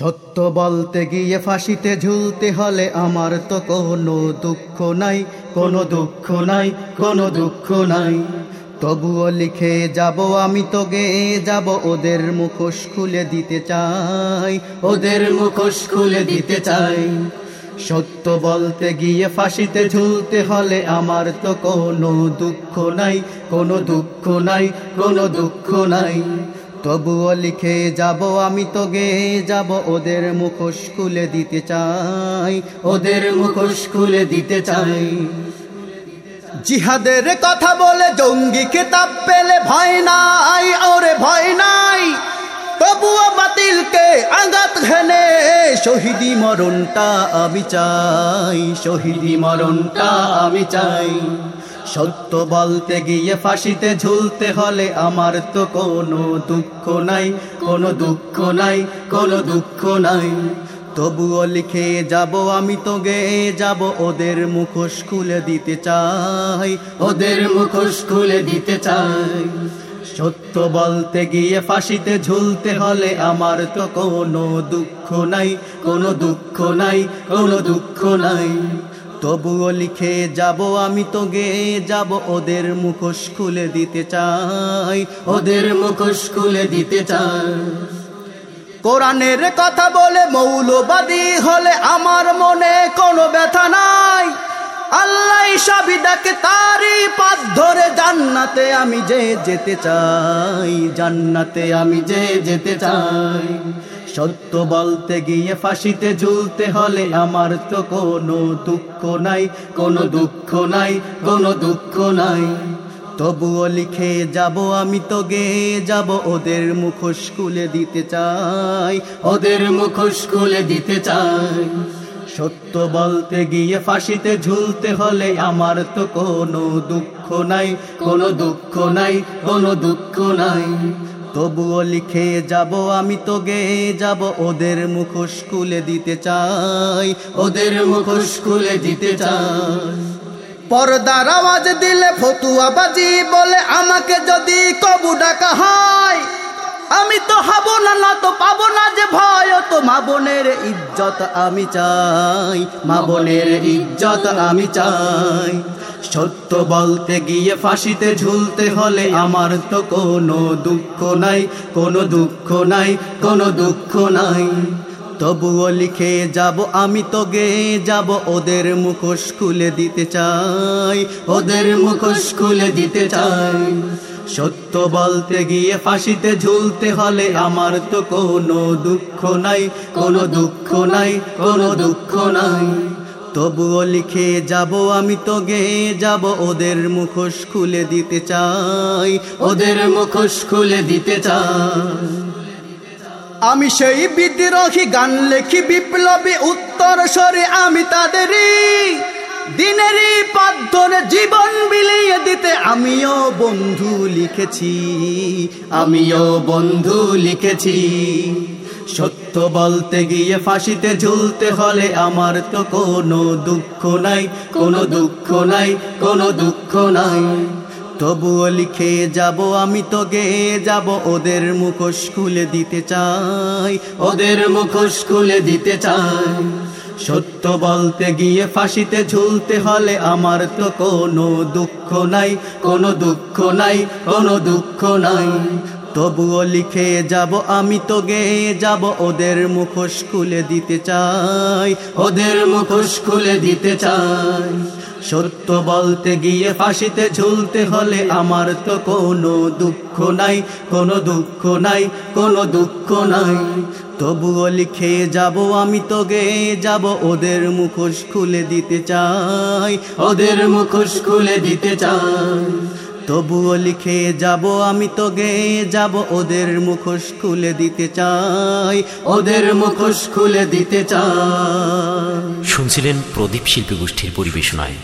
সত্য বলতে গিয়ে ফাঁসিতে ঝুলতে হলে আমার তো কোনো দুঃখ নাই, কোনো দুঃখ নাই, কোনো দুঃখ নাই। তবুও লিখে যাব আমি তো গেয়ে যাব ওদের মুখোশ খুলে দিতে চাই, ওদের মুখোশ খুলে দিতে চাই। সত্য বলতে গিয়ে ফাঁসিতে ঝুলতে হলে আমার তো কোনো দুঃখ নাই, কোনো দুঃখ নাই, কোনো দুঃখ নাই। তবুও লিখে যাব আমি তো গে যাব ওদের মুখোশ খুলে দিতে চাই, ওদের মুখোশ খুলে দিতে চাই। জিহাদের কথা বলে জঙ্গি খেতাব পেলে ভয় নাই, ওরে ভয় নাই। তবুও বাতিলকে আঘাত ঘেনে, শহীদি মরণটা আমি চাই, শহীদি মরণটা আমি চাই। সত্য বলতে গিয়ে ফাঁসিতে ঝুলতে হলে আমার তো কোনো দুঃখ নাই, কোনো দুঃখ নাই, কোনো দুঃখ নাই। তবুও লিখে যাব আমি তো গেয়ে যাব ওদের মুখোশ খুলে দিতে চাই, ওদের মুখোশ খুলে দিতে চাই। সত্য বলতে গিয়ে ফাঁসিতে ঝুলতে হলে আমার তো কোনো দুঃখ নাই, কোনো দুঃখ নাই, কোনো দুঃখ নাই। তবুও লিখে যাব আমি তো গে যাব ওদের মুখোশ খুলে দিতে চাই। ওদের মুখোশ খুলে দিতে চাই। কোরআনের কথা বলে মৌলবাদী হলে আমার মনে কোনো ব্যথা নাই। আল্লাহ সবই ডাকে তারই পথ ধরে জান্নাতে আমি যে যেতে চাই, জান্নাতে আমি যে যেতে চাই। সত্য বলতে গিয়ে ফাঁসিতে ঝুলতে হলে আমার তো কোনো দুঃখ নাই, কোনো দুঃখ নাই, কোনো দুঃখ নাই। তবুও লিখে যাব আমি তো গেয়ে যাব ওদের মুখোশ খুলে দিতে চাই, ওদের মুখোশ খুলে দিতে চাই। সত্য বলতে গিয়ে ফাঁসিতে ঝুলতে হলে আমার তো কোনো দুঃখ নাই, কোনো দুঃখ নাই, কোনো দুঃখ নাই। তবুও লিখে যাব আমি তো গেয়ে যাব ওদের মুখোশ খুলে দিতে চাই, ওদের মুখোশ খুলে দিতে চাই। পর্দার আওয়াজ দিলে ফতুয়া বাজি বলে, আমাকে যদি কবু ডাকা হয়, আমি তো হাবো না না তো পাবো না যে ভয়। মা বোনের ইজ্জত আমি চাই মা বোনের ইজ্জত আমি চাই। সত্য বলতে গিয়ে ফাঁসিতে ঝুলতে হলে আমার তো কোনো দুঃখ নাই কোনো দুঃখ নাই কোনো দুঃখ নাই। তবুও লিখে যাব আমি তো গেয়ে যাব ওদের মুখোশ খুলে দিতে চাই ওদের মুখোশ খুলে দিতে চাই। সত্য বলতে গিয়ে ফাঁসিতে ঝুলতে হলে আমার তো কোনো দুঃখ নাই, কোনো দুঃখ নাই, কোনো দুঃখ নাই। তবুও লিখে যাব আমি তো গেয়ে যাব ওদের মুখোশ খুলে দিতে চাই, ওদের মুখোশ খুলে দিতে চাই। আমি সেই বিদ্রোহী গান লেখি বিপ্লবী উত্তর সরে আমি তাদেরই, দিনেরই পথ ধরে জীবন বিলিয়ে আমিও বন্ধু লিখেছি, আমিও বন্ধু লিখেছি। সত্য বলতে গিয়ে ফাঁসিতে ঝুলতে হলে আমার তো কোনো দুঃখ নাই, কোনো দুঃখ নাই, কোনো দুঃখ নাই। তবুও লিখে যাব, আমি তো গেয়ে যাব, ওদের মুখোশ খুলে দিতে চাই, ওদের মুখোশ খুলে দিতে চাই। সত্য বলতে গিয়ে ফাঁসিতে ঝুলতে হলে আমার তো কোনো দুঃখ নাই, কোনো দুঃখ নাই, কোনো দুঃখ নাই। তবুও লিখে যাব, আমি তো গেয়ে যাব, ওদের মুখোশ খুলে দিতে চাই, ওদের মুখোশ খুলে দিতে চাই। সত্য বলতে গিয়ে ফাঁসিতে ঝুলতে হলে আমার তো কোনো দুঃখ নাই, কোনো দুঃখ নাই, কোনো দুঃখ নাই। তবুও লিখে যাব আমি তো গেয়ে যাব ওদের মুখোশ খুলে দিতে চাই, ওদের মুখোশ খুলে দিতে চাই। তবুও লিখে যাব আমি তো গেয়ে যাব ওদের মুখোশ খুলে দিতে চাই, ওদের মুখোশ খুলে দিতে চাই। শুনছিলেন প্রদীপ শিল্পী গোষ্ঠীর পরিবেশনায়।